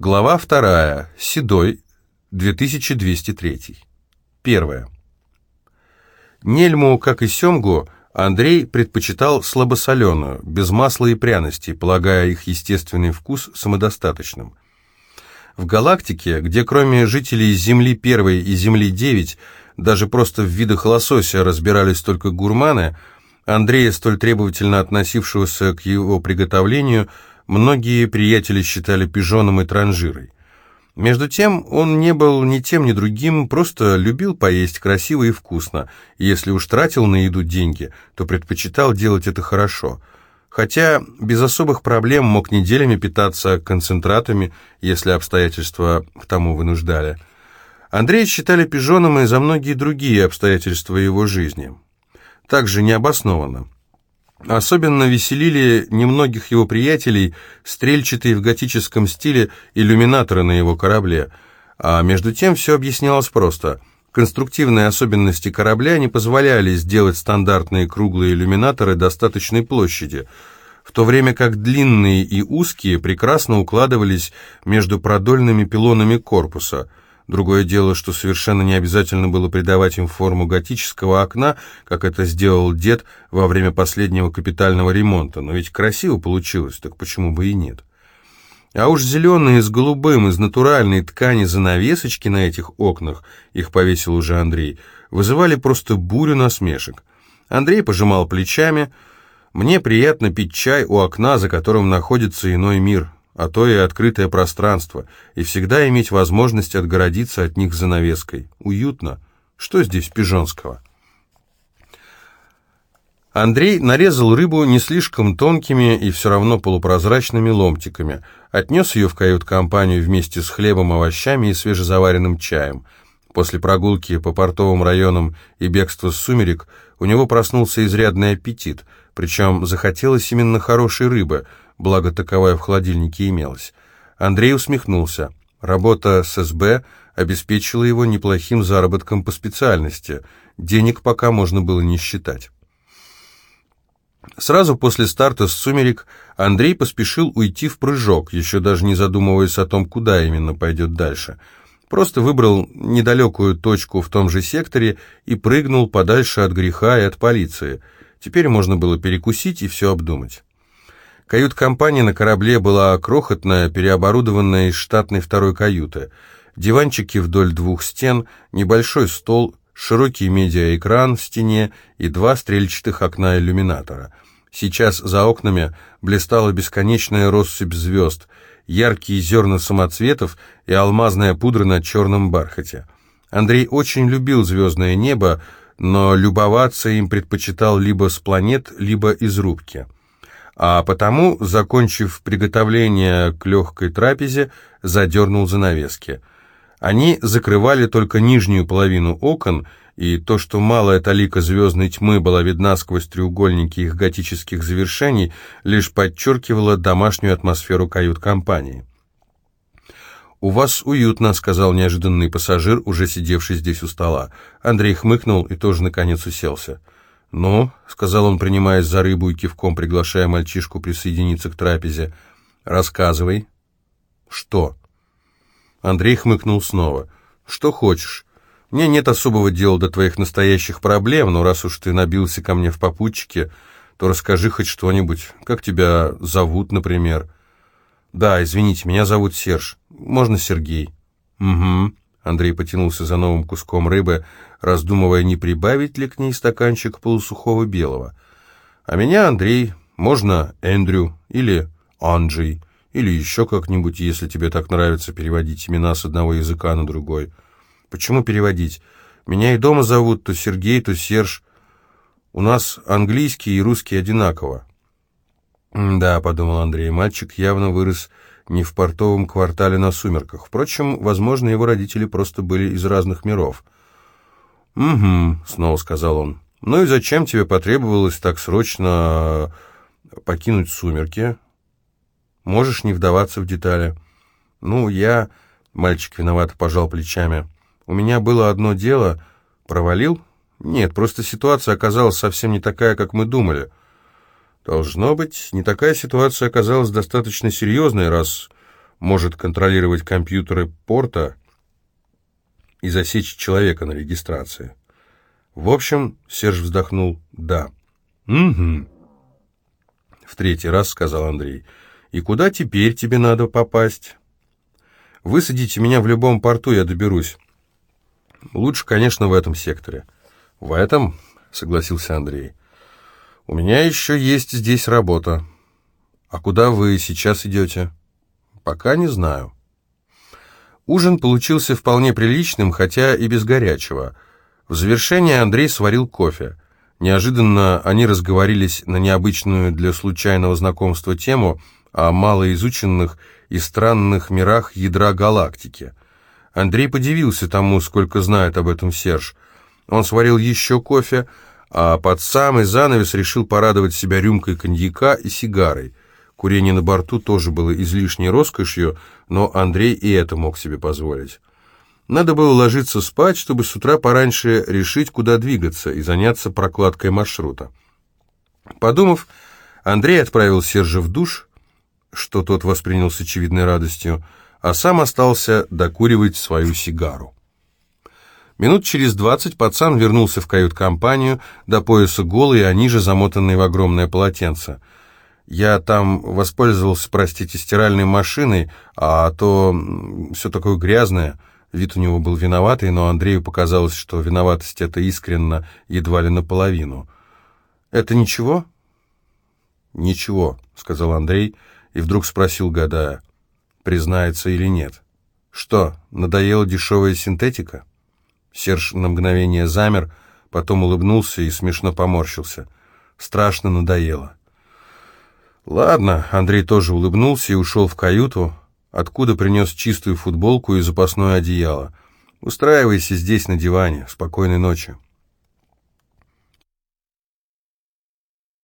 Глава вторая. Седой. 2203. Первая. Нельму, как и семгу, Андрей предпочитал слабосоленую, без масла и пряностей, полагая их естественный вкус самодостаточным. В галактике, где кроме жителей Земли-1 и Земли-9 даже просто в видах лосося разбирались только гурманы, Андрея, столь требовательно относившегося к его приготовлению, многие приятели считали пижоном и транжирой. Между тем, он не был ни тем, ни другим, просто любил поесть красиво и вкусно, и если уж тратил на еду деньги, то предпочитал делать это хорошо. Хотя без особых проблем мог неделями питаться концентратами, если обстоятельства к тому вынуждали. Андрея считали пижоном и за многие другие обстоятельства его жизни также необоснованно. Особенно веселили немногих его приятелей стрельчатые в готическом стиле иллюминаторы на его корабле, а между тем все объяснялось просто. Конструктивные особенности корабля не позволяли сделать стандартные круглые иллюминаторы достаточной площади, в то время как длинные и узкие прекрасно укладывались между продольными пилонами корпуса – Другое дело, что совершенно не обязательно было придавать им форму готического окна, как это сделал дед во время последнего капитального ремонта. Но ведь красиво получилось, так почему бы и нет? А уж зеленые с голубым из натуральной ткани занавесочки на этих окнах, их повесил уже Андрей, вызывали просто бурю насмешек. Андрей пожимал плечами. «Мне приятно пить чай у окна, за которым находится иной мир а то и открытое пространство, и всегда иметь возможность отгородиться от них занавеской. Уютно. Что здесь пижонского? Андрей нарезал рыбу не слишком тонкими и все равно полупрозрачными ломтиками, отнес ее в кают-компанию вместе с хлебом, овощами и свежезаваренным чаем. После прогулки по портовым районам и бегства с сумерек у него проснулся изрядный аппетит, причем захотелось именно хорошей рыбы – благо таковая в холодильнике имелась. Андрей усмехнулся. Работа с СБ обеспечила его неплохим заработком по специальности. Денег пока можно было не считать. Сразу после старта с «Сумерек» Андрей поспешил уйти в прыжок, еще даже не задумываясь о том, куда именно пойдет дальше. Просто выбрал недалекую точку в том же секторе и прыгнул подальше от греха и от полиции. Теперь можно было перекусить и все обдумать. Кают-компания на корабле была крохотная, переоборудованная из штатной второй каюты. Диванчики вдоль двух стен, небольшой стол, широкий медиаэкран в стене и два стрельчатых окна иллюминатора. Сейчас за окнами блистала бесконечная россыпь звезд, яркие зерна самоцветов и алмазная пудра на черном бархате. Андрей очень любил звездное небо, но любоваться им предпочитал либо с планет, либо из рубки а потому, закончив приготовление к легкой трапезе, задернул занавески. Они закрывали только нижнюю половину окон, и то, что малая талика звездной тьмы была видна сквозь треугольники их готических завершений, лишь подчеркивало домашнюю атмосферу кают-компании. «У вас уютно», — сказал неожиданный пассажир, уже сидевший здесь у стола. Андрей хмыкнул и тоже, наконец, уселся. «Ну», — сказал он, принимаясь за рыбу и кивком приглашая мальчишку присоединиться к трапезе, — «рассказывай». «Что?» Андрей хмыкнул снова. «Что хочешь. Мне нет особого дела до твоих настоящих проблем, но раз уж ты набился ко мне в попутчике, то расскажи хоть что-нибудь. Как тебя зовут, например?» «Да, извините, меня зовут Серж. Можно Сергей?» «Угу». Андрей потянулся за новым куском рыбы, раздумывая, не прибавить ли к ней стаканчик полусухого белого. «А меня, Андрей, можно Эндрю или Анджей, или еще как-нибудь, если тебе так нравится переводить имена с одного языка на другой. Почему переводить? Меня и дома зовут то Сергей, то Серж. У нас английский и русский одинаково». «Да», — подумал Андрей, — «мальчик явно вырос не в портовом квартале на сумерках. Впрочем, возможно, его родители просто были из разных миров». «Угу», — снова сказал он. «Ну и зачем тебе потребовалось так срочно покинуть сумерки? Можешь не вдаваться в детали». «Ну, я...» — мальчик виновато пожал плечами. «У меня было одно дело. Провалил? Нет, просто ситуация оказалась совсем не такая, как мы думали». «Должно быть, не такая ситуация оказалась достаточно серьезной, раз может контролировать компьютеры порта и засечь человека на регистрации. В общем, Серж вздохнул «да». «Угу», — в третий раз сказал Андрей. «И куда теперь тебе надо попасть?» «Высадите меня в любом порту, я доберусь. Лучше, конечно, в этом секторе». «В этом?» — согласился Андрей. «У меня еще есть здесь работа. А куда вы сейчас идете?» «Пока не знаю». Ужин получился вполне приличным, хотя и без горячего. В завершение Андрей сварил кофе. Неожиданно они разговорились на необычную для случайного знакомства тему о малоизученных и странных мирах ядра галактики. Андрей подивился тому, сколько знает об этом Серж. Он сварил еще кофе, а под самый занавес решил порадовать себя рюмкой коньяка и сигарой. Курение на борту тоже было излишней роскошью, но Андрей и это мог себе позволить. Надо было ложиться спать, чтобы с утра пораньше решить, куда двигаться, и заняться прокладкой маршрута. Подумав, Андрей отправил Сержа в душ, что тот воспринял с очевидной радостью, а сам остался докуривать свою сигару. Минут через двадцать пацан вернулся в кают-компанию, до пояса голый, а ниже замотанный в огромное полотенце — я там воспользовался, простите, стиральной машиной, а то все такое грязное. Вид у него был виноватый, но Андрею показалось, что виноватость это искренно, едва ли наполовину. «Это ничего?» «Ничего», — сказал Андрей и вдруг спросил, гадая, признается или нет. «Что, надоела дешевая синтетика?» Серж на мгновение замер, потом улыбнулся и смешно поморщился. «Страшно надоело». «Ладно», — Андрей тоже улыбнулся и ушел в каюту, откуда принес чистую футболку и запасное одеяло. «Устраивайся здесь на диване. Спокойной ночи».